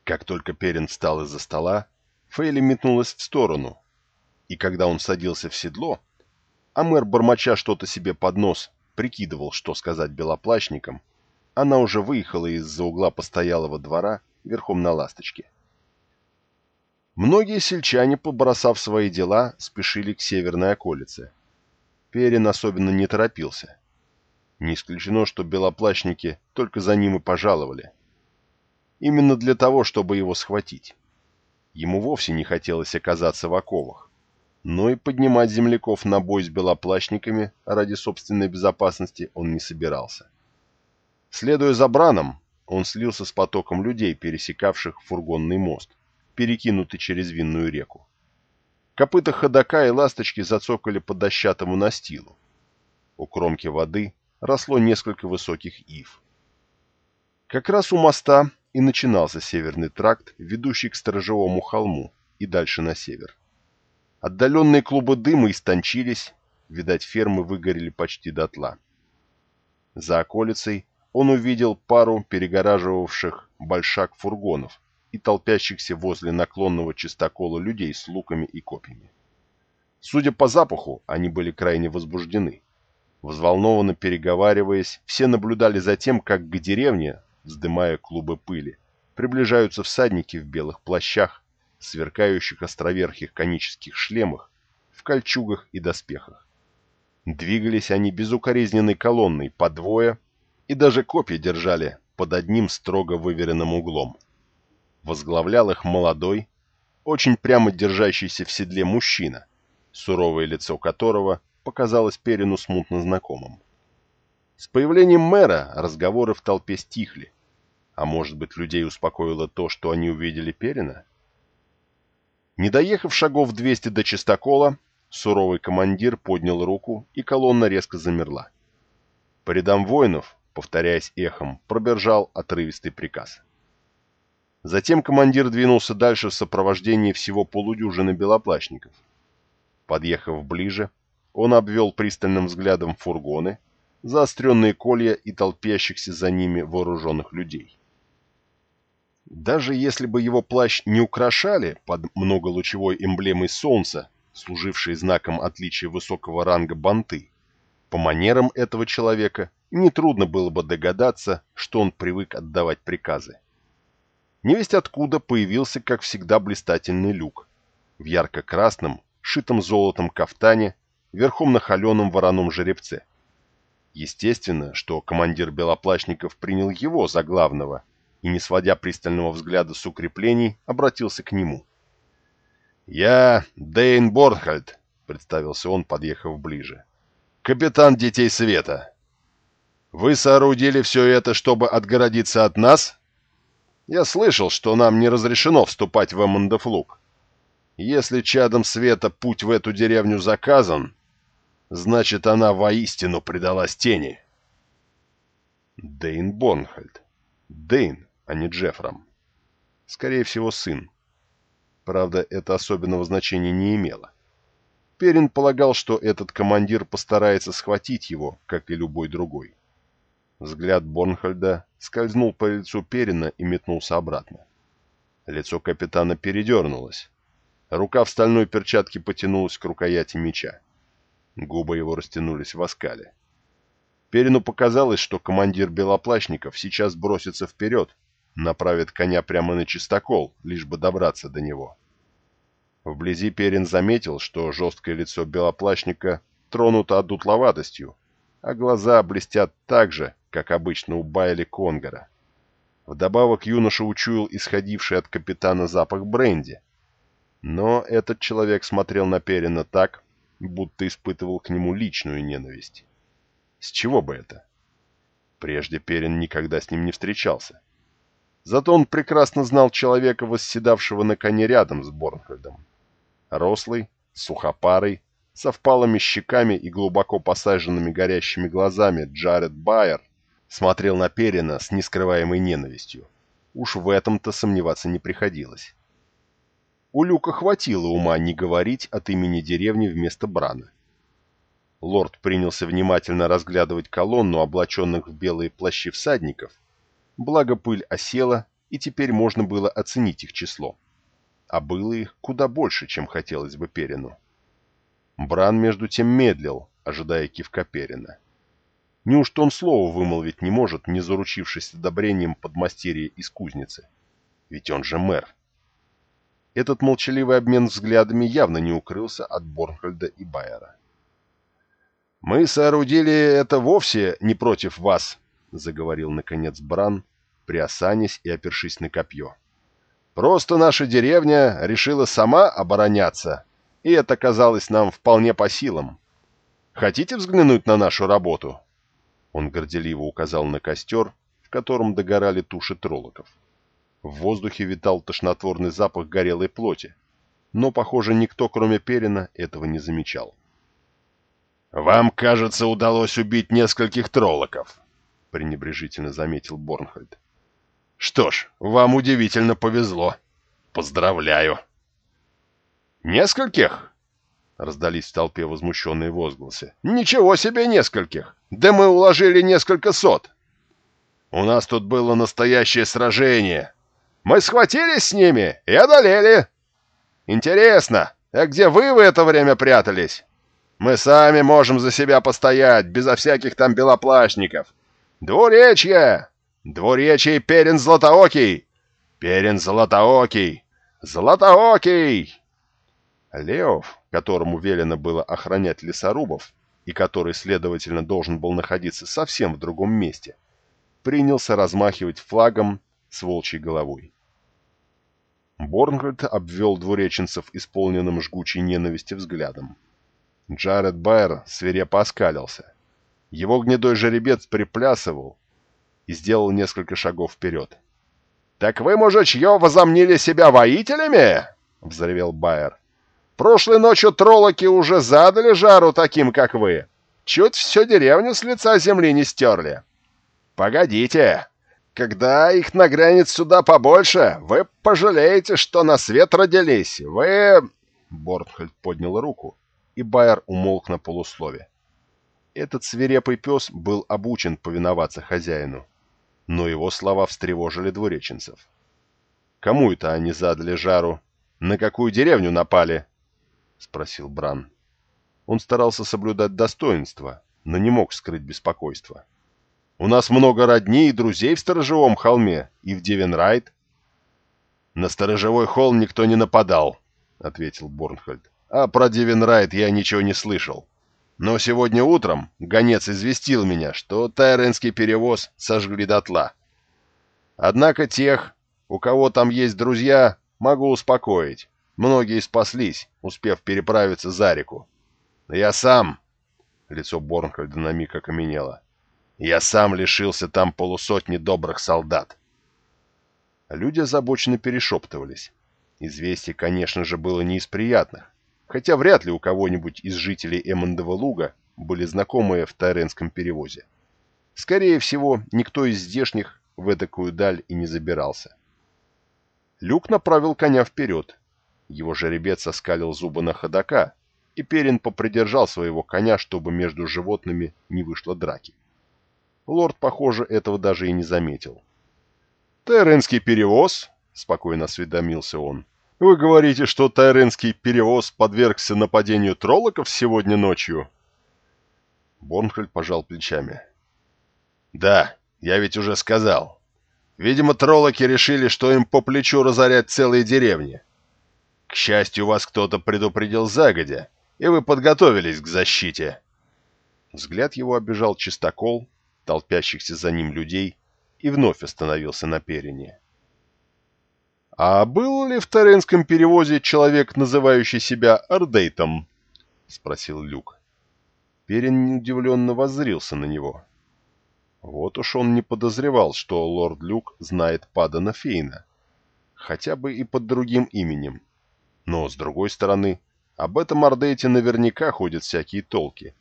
Как только Перин встал из-за стола, Фейли метнулась в сторону, и когда он садился в седло, а мэр, бормоча что-то себе под нос, прикидывал, что сказать белоплащникам, она уже выехала из-за угла постоялого двора верхом на ласточке. Многие сельчане, побросав свои дела, спешили к северной околице. Перин особенно не торопился. Не исключено, что белоплащники только за ним и пожаловали. Именно для того, чтобы его схватить. Ему вовсе не хотелось оказаться в оковах но и поднимать земляков на бой с белоплащниками ради собственной безопасности он не собирался. Следуя за Браном, он слился с потоком людей, пересекавших фургонный мост, перекинутый через винную реку. Копыта ходока и ласточки зацокали по дощатому настилу. У кромки воды росло несколько высоких ив. Как раз у моста и начинался северный тракт, ведущий к сторожевому холму и дальше на север. Отдаленные клубы дыма истончились, видать, фермы выгорели почти дотла. За околицей он увидел пару перегораживавших большак фургонов и толпящихся возле наклонного чистокола людей с луками и копьями. Судя по запаху, они были крайне возбуждены. Взволнованно переговариваясь, все наблюдали за тем, как к деревне, вздымая клубы пыли, приближаются всадники в белых плащах сверкающих островерхих конических шлемах, в кольчугах и доспехах. Двигались они безукоризненной колонной по двое, и даже копья держали под одним строго выверенным углом. Возглавлял их молодой, очень прямо держащийся в седле мужчина, суровое лицо которого показалось Перину смутно знакомым. С появлением мэра разговоры в толпе стихли, а может быть людей успокоило то, что они увидели Перина? Не доехав шагов 200 до чистокола, суровый командир поднял руку, и колонна резко замерла. По рядам воинов, повторяясь эхом, пробежал отрывистый приказ. Затем командир двинулся дальше в сопровождении всего полудюжины белоплащников. Подъехав ближе, он обвел пристальным взглядом фургоны, заостренные колья и толпящихся за ними вооруженных людей. Даже если бы его плащ не украшали под многолучевой эмблемой солнца, служившей знаком отличия высокого ранга банты, по манерам этого человека нетрудно было бы догадаться, что он привык отдавать приказы. Невесть откуда появился, как всегда, блистательный люк. В ярко-красном, шитом золотом кафтане, верхом на холеном вороном жеребце. Естественно, что командир белоплащников принял его за главного – и, не сводя пристального взгляда с укреплений, обратился к нему. «Я Дейн Борнхальд», — представился он, подъехав ближе. «Капитан Детей Света. Вы соорудили все это, чтобы отгородиться от нас? Я слышал, что нам не разрешено вступать в Эммондефлуг. Если чадом света путь в эту деревню заказан, значит, она воистину предалась тени. Дейн Бонхальд. Дейн, а не Джеффром. Скорее всего, сын. Правда, это особенного значения не имело. Перин полагал, что этот командир постарается схватить его, как и любой другой. Взгляд Борнхольда скользнул по лицу Перина и метнулся обратно. Лицо капитана передернулось. Рука в стальной перчатке потянулась к рукояти меча. Губы его растянулись в оскале. Перину показалось, что командир белоплащников сейчас бросится вперед, направит коня прямо на чистокол, лишь бы добраться до него. Вблизи Перин заметил, что жесткое лицо белоплащника тронуто одутловатостью, а глаза блестят так же, как обычно у Байли Конгора. Вдобавок юноша учуял исходивший от капитана запах бренди. Но этот человек смотрел на Перина так, будто испытывал к нему личную ненависть. С чего бы это? Прежде Перин никогда с ним не встречался. Зато он прекрасно знал человека, восседавшего на коне рядом с Борнхольдом. Рослый, сухопарый, со впалыми щеками и глубоко посаженными горящими глазами Джаред Байер смотрел на Перина с нескрываемой ненавистью. Уж в этом-то сомневаться не приходилось. У Люка хватило ума не говорить от имени деревни вместо Брана. Лорд принялся внимательно разглядывать колонну облаченных в белые плащи всадников, благо пыль осела, и теперь можно было оценить их число. А было их куда больше, чем хотелось бы Перину. Бран между тем медлил, ожидая кивка Перина. Неужто он слова вымолвить не может, не заручившись одобрением подмастерья из кузницы? Ведь он же мэр. Этот молчаливый обмен взглядами явно не укрылся от Борнхольда и Байера. «Мы соорудили это вовсе не против вас», — заговорил, наконец, Бран, приосанясь и опершись на копье. «Просто наша деревня решила сама обороняться, и это казалось нам вполне по силам. Хотите взглянуть на нашу работу?» Он горделиво указал на костер, в котором догорали туши троллоков. В воздухе витал тошнотворный запах горелой плоти, но, похоже, никто, кроме Перина, этого не замечал. «Вам, кажется, удалось убить нескольких троллоков», — пренебрежительно заметил Борнхольд. «Что ж, вам удивительно повезло. Поздравляю!» «Нескольких?» — раздались в толпе возмущенные возгласы. «Ничего себе нескольких! Да мы уложили несколько сот! У нас тут было настоящее сражение. Мы схватились с ними и одолели. Интересно, а где вы в это время прятались?» Мы сами можем за себя постоять, безо всяких там белоплащников. Двуречье! Двуречье Перин Златоокий! Перин Златоокий! Златоокий!» Леов, которому велено было охранять лесорубов, и который, следовательно, должен был находиться совсем в другом месте, принялся размахивать флагом с волчьей головой. Борнгольд обвел двуреченцев исполненным жгучей ненависти взглядом. Джаред Байер свирепо оскалился. Его гнедой жеребец приплясывал и сделал несколько шагов вперед. «Так вы, мужичье, возомнили себя воителями?» — взревел Байер. «Прошлой ночью троллоки уже задали жару таким, как вы. Чуть всю деревню с лица земли не стерли. Погодите, когда их нагрянет сюда побольше, вы пожалеете, что на свет родились. Вы...» Бортхольд поднял руку, и Байер умолк на полуслове. Этот свирепый пес был обучен повиноваться хозяину, но его слова встревожили двуреченцев. «Кому это они задали жару? На какую деревню напали?» — спросил Бран. Он старался соблюдать достоинство, но не мог скрыть беспокойство. «У нас много родней и друзей в Сторожевом холме и в Девенрайт». «На Сторожевой холм никто не нападал», — ответил Борнхольд. А про Дивенрайт я ничего не слышал. Но сегодня утром гонец известил меня, что тайренский перевоз сожгли дотла. Однако тех, у кого там есть друзья, могу успокоить. Многие спаслись, успев переправиться за реку. Я сам... Лицо Борнхольда на миг окаменело. Я сам лишился там полусотни добрых солдат. Люди озабоченно перешептывались. Известие, конечно же, было не из приятных, хотя вряд ли у кого-нибудь из жителей Эммондова луга были знакомые в тайренском перевозе. Скорее всего, никто из здешних в эдакую даль и не забирался. Люк направил коня вперед. Его жеребец оскалил зубы на ходока, и Перин попридержал своего коня, чтобы между животными не вышло драки. Лорд, похоже, этого даже и не заметил. «Тайренский перевоз?» — спокойно осведомился он. «Вы говорите, что тайренский перевоз подвергся нападению троллоков сегодня ночью?» Борнхольд пожал плечами. «Да, я ведь уже сказал. Видимо, троллоки решили, что им по плечу разорять целые деревни. К счастью, вас кто-то предупредил загодя, и вы подготовились к защите». Взгляд его обижал чистокол, толпящихся за ним людей, и вновь остановился на перине. «А был ли в Таренском перевозе человек, называющий себя Ардейтом?» — спросил Люк. Перин удивленно воззрился на него. Вот уж он не подозревал, что лорд Люк знает Падана Фейна. Хотя бы и под другим именем. Но, с другой стороны, об этом Ардейте наверняка ходят всякие толки.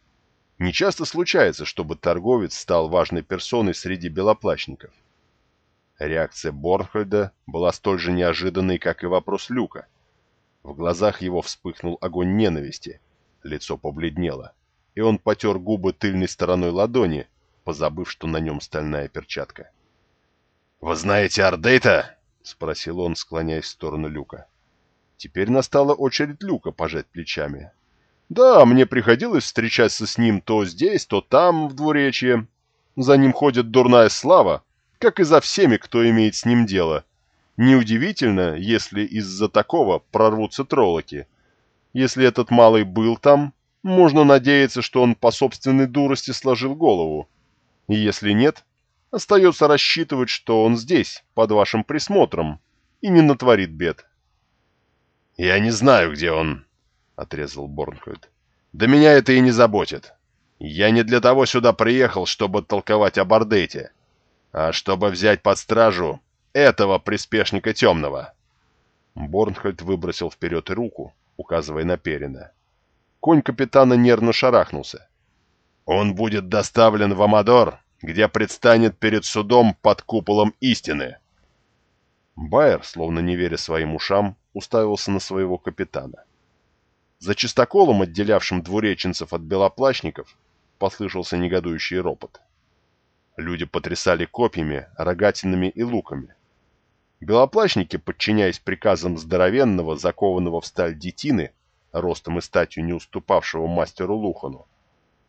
Не часто случается, чтобы торговец стал важной персоной среди белоплащников. Реакция Борнхольда была столь же неожиданной, как и вопрос Люка. В глазах его вспыхнул огонь ненависти, лицо побледнело, и он потер губы тыльной стороной ладони, позабыв, что на нем стальная перчатка. «Вы знаете Ардейта?» — спросил он, склоняясь в сторону Люка. Теперь настала очередь Люка пожать плечами. «Да, мне приходилось встречаться с ним то здесь, то там, в двуречье. За ним ходит дурная слава, как и за всеми, кто имеет с ним дело. Неудивительно, если из-за такого прорвутся троллоки. Если этот малый был там, можно надеяться, что он по собственной дурости сложил голову. И если нет, остается рассчитывать, что он здесь, под вашим присмотром, и не натворит бед. «Я не знаю, где он», — отрезал Борнхольд. «Да меня это и не заботит. Я не для того сюда приехал, чтобы толковать о Бардете а чтобы взять под стражу этого приспешника темного. Борнхольд выбросил вперед руку, указывая на Перина. Конь капитана нервно шарахнулся. «Он будет доставлен в Амадор, где предстанет перед судом под куполом истины». Байер, словно не веря своим ушам, уставился на своего капитана. За чистоколом, отделявшим двуреченцев от белоплащников, послышался негодующий ропот. Люди потрясали копьями, рогатинами и луками. Белоплащники, подчиняясь приказам здоровенного, закованного в сталь детины, ростом и статью не уступавшего мастеру Лухану,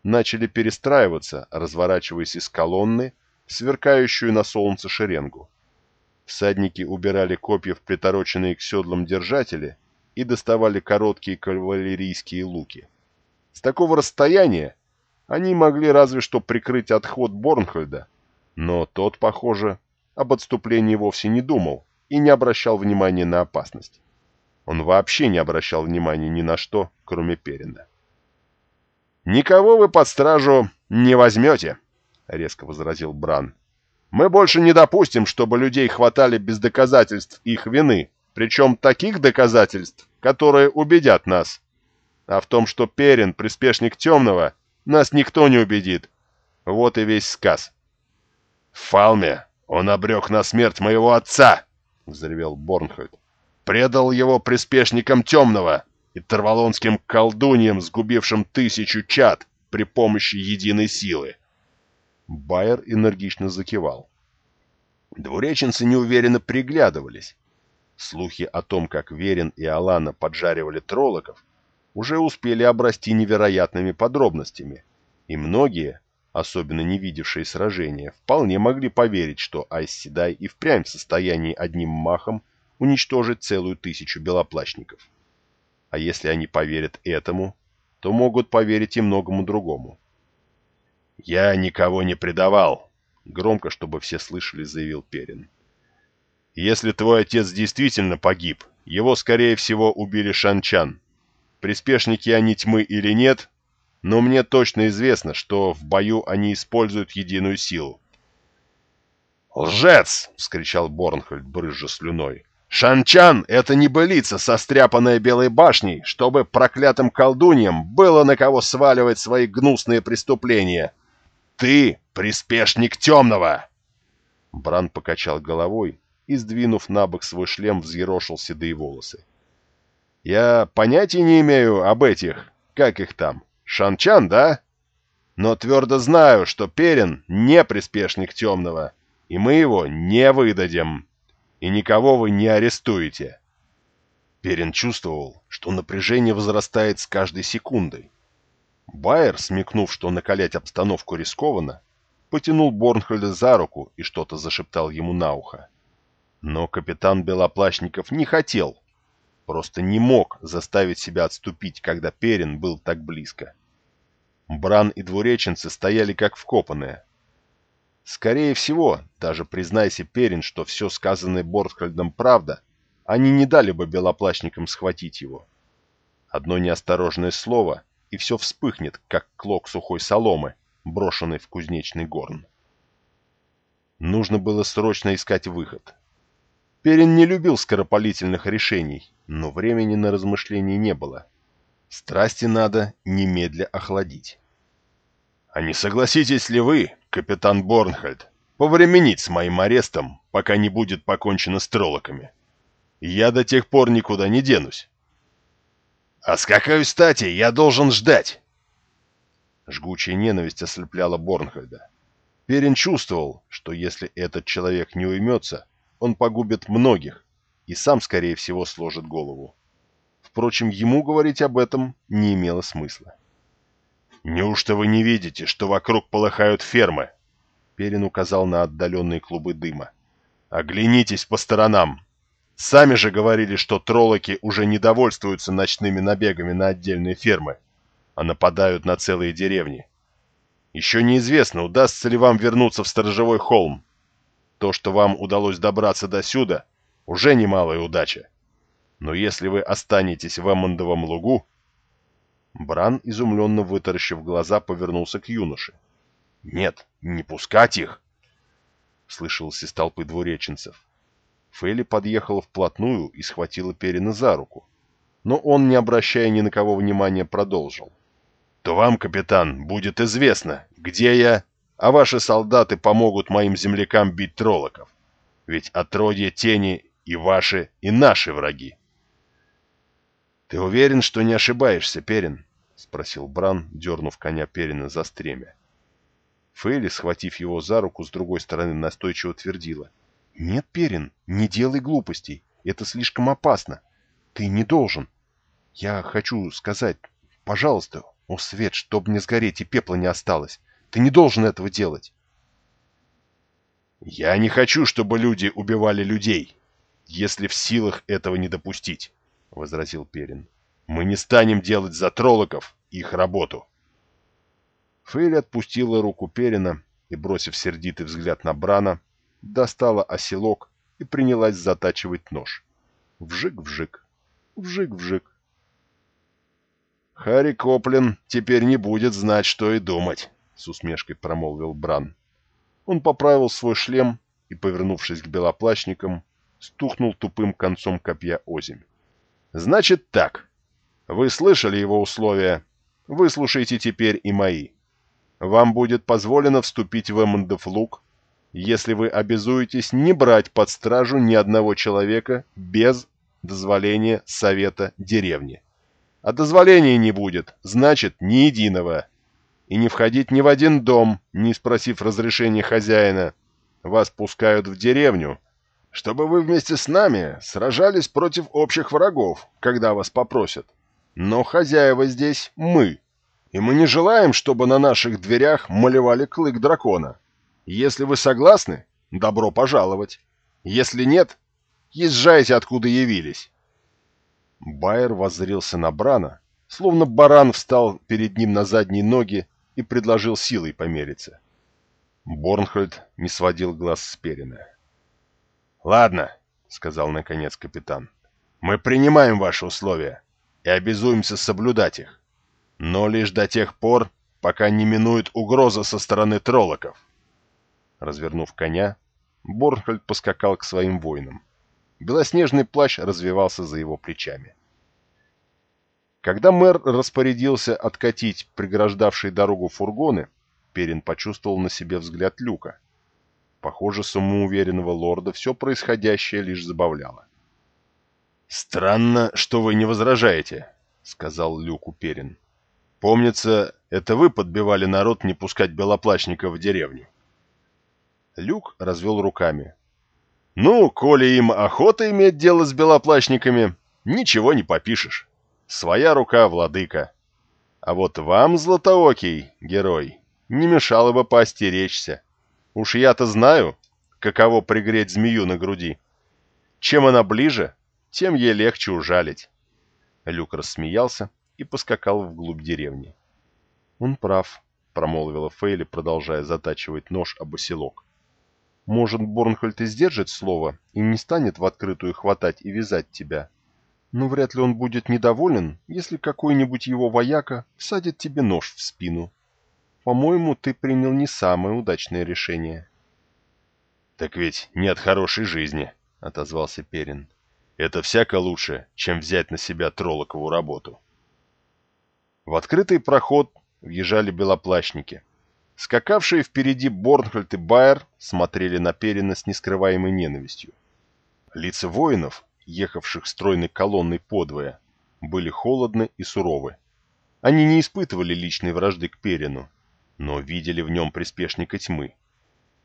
начали перестраиваться, разворачиваясь из колонны сверкающую на солнце шеренгу. Всадники убирали копья в притороченные к седлам держатели и доставали короткие кавалерийские луки. С такого расстояния они могли разве что прикрыть отход Борнхольда, но тот, похоже, об отступлении вовсе не думал и не обращал внимания на опасность. Он вообще не обращал внимания ни на что, кроме Перина. «Никого вы под стражу не возьмете», — резко возразил Бран. «Мы больше не допустим, чтобы людей хватали без доказательств их вины, причем таких доказательств, которые убедят нас. А в том, что Перин — приспешник Темного — нас никто не убедит. Вот и весь сказ. — Фалме он обрек на смерть моего отца! — взревел Борнхольд. — Предал его приспешникам темного и тарвалонским колдуньям, сгубившим тысячу чад при помощи единой силы. Байер энергично закивал. Двуреченцы неуверенно приглядывались. Слухи о том, как Верин и Алана поджаривали троллоков, уже успели обрасти невероятными подробностями, и многие, особенно не видевшие сражения, вполне могли поверить, что Айсседай и впрямь в состоянии одним махом уничтожить целую тысячу белоплащников. А если они поверят этому, то могут поверить и многому другому. «Я никого не предавал», — громко, чтобы все слышали, заявил Перин. «Если твой отец действительно погиб, его, скорее всего, убили шанчан, приспешники они тьмы или нет, но мне точно известно, что в бою они используют единую силу. «Лжец!» — вскричал Борнхольд, брызжа слюной. Шанчан — это не былица, состряпанная белой башней, чтобы проклятым колдуньям было на кого сваливать свои гнусные преступления. Ты — приспешник темного!» Бран покачал головой и, сдвинув на бок свой шлем, взъерошил седые волосы. «Я понятия не имею об этих, как их там, Шанчан, да? Но твердо знаю, что Перин не приспешник темного, и мы его не выдадим, и никого вы не арестуете». Перин чувствовал, что напряжение возрастает с каждой секундой. Байер, смекнув, что накалять обстановку рискованно, потянул Борнхольда за руку и что-то зашептал ему на ухо. Но капитан Белоплащников не хотел, просто не мог заставить себя отступить, когда Перин был так близко. Бран и двуреченцы стояли как вкопанные. Скорее всего, даже признайся Перин, что все сказанное Борнхольдом правда, они не дали бы Белоплащникам схватить его. Одно неосторожное слово, и все вспыхнет, как клок сухой соломы, брошенный в кузнечный горн. Нужно было срочно искать выход. Перин не любил скоропалительных решений, но времени на размышления не было. Страсти надо немедля охладить. «А не согласитесь ли вы, капитан Борнхальд, повременить с моим арестом, пока не будет покончено с троллоками? Я до тех пор никуда не денусь». «А с какой стати я должен ждать?» Жгучая ненависть ослепляла Борнхольда. Перин чувствовал, что если этот человек не уймется, он погубит многих и сам, скорее всего, сложит голову. Впрочем, ему говорить об этом не имело смысла. «Неужто вы не видите, что вокруг полыхают фермы?» Перин указал на отдаленные клубы дыма. «Оглянитесь по сторонам. Сами же говорили, что троллоки уже не довольствуются ночными набегами на отдельные фермы а нападают на целые деревни. Еще неизвестно, удастся ли вам вернуться в Сторожевой холм. То, что вам удалось добраться до сюда, уже немалая удача. Но если вы останетесь в Эммондовом лугу... Бран, изумленно вытаращив глаза, повернулся к юноше. «Нет, не пускать их!» — слышался из толпы двуреченцев. Фейли подъехала вплотную и схватила Перина за руку. Но он, не обращая ни на кого внимания, продолжил то вам, капитан, будет известно, где я, а ваши солдаты помогут моим землякам бить троллоков. Ведь отродье тени и ваши, и наши враги. — Ты уверен, что не ошибаешься, Перин? — спросил Бран, дернув коня Перина за стремя. Фейли, схватив его за руку, с другой стороны настойчиво твердила. — Нет, Перин, не делай глупостей. Это слишком опасно. Ты не должен. Я хочу сказать, пожалуйста, о, Свет, чтоб не сгореть и пепла не осталось. Ты не должен этого делать. Я не хочу, чтобы люди убивали людей, если в силах этого не допустить, — возразил Перин. Мы не станем делать за троллоков их работу. Фейли отпустила руку Перина и, бросив сердитый взгляд на Брана, достала оселок и принялась затачивать нож. Вжик-вжик, вжик-вжик. «Харри Коплин теперь не будет знать, что и думать», — с усмешкой промолвил Бран. Он поправил свой шлем и, повернувшись к белоплащникам, стукнул тупым концом копья озимь. «Значит так. Вы слышали его условия. Выслушайте теперь и мои. Вам будет позволено вступить в Эммондов луг, если вы обязуетесь не брать под стражу ни одного человека без дозволения совета деревни. А дозволения не будет, значит, ни единого. И не входить ни в один дом, не спросив разрешения хозяина. Вас пускают в деревню, чтобы вы вместе с нами сражались против общих врагов, когда вас попросят. Но хозяева здесь мы, и мы не желаем, чтобы на наших дверях малевали клык дракона. Если вы согласны, добро пожаловать. Если нет, езжайте, откуда явились. Байер воззрился на Брана, словно баран встал перед ним на задние ноги и предложил силой помериться. Борнхольд не сводил глаз с Перина. «Ладно», — сказал наконец капитан, — «мы принимаем ваши условия и обязуемся соблюдать их, но лишь до тех пор, пока не минует угроза со стороны троллоков». Развернув коня, Борнхольд поскакал к своим воинам. белоснежный плащ развивался за его плечами. Когда мэр распорядился откатить преграждавшие дорогу фургоны, Перин почувствовал на себе взгляд Люка. Похоже, самоуверенного лорда все происходящее лишь забавляло. «Странно, что вы не возражаете», — сказал Люку Перин. «Помнится, это вы подбивали народ не пускать белоплачников в деревню». Люк развел руками. «Ну, коли им охота иметь дело с белоплачниками, ничего не попишешь. Своя рука, владыка. А вот вам, Златоокий, герой, не мешало бы поостеречься. Уж я-то знаю, каково пригреть змею на груди. Чем она ближе, тем ей легче ужалить. Люк рассмеялся и поскакал вглубь деревни. «Он прав», — промолвила Фейли, продолжая затачивать нож об оселок. «Может, Борнхольд и сдержит слово и не станет в открытую хватать и вязать тебя. Но вряд ли он будет недоволен, если какой-нибудь его вояка всадит тебе нож в спину. По-моему, ты принял не самое удачное решение». «Так ведь не от хорошей жизни», — отозвался Перин. «Это всяко лучше, чем взять на себя троллокову работу». В открытый проход въезжали белоплащники. Скакавшие впереди Борнхольд и Байер смотрели на Перина с нескрываемой ненавистью. Лица воинов, ехавших стройной колонной подвое, были холодны и суровы. Они не испытывали личной вражды к Перину, но видели в нем приспешника тьмы.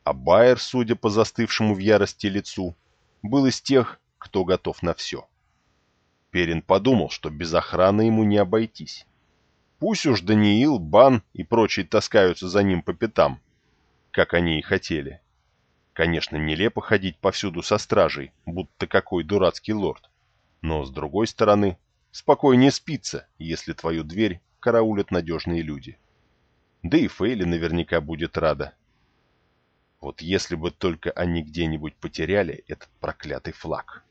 А Байер, судя по застывшему в ярости лицу, был из тех, кто готов на все. Перин подумал, что без охраны ему не обойтись. Пусть уж Даниил, Бан и прочие таскаются за ним по пятам, как они и хотели. Конечно, нелепо ходить повсюду со стражей, будто какой дурацкий лорд. Но, с другой стороны, спокойнее спится, если твою дверь караулят надежные люди. Да и Фейли наверняка будет рада. Вот если бы только они где-нибудь потеряли этот проклятый флаг.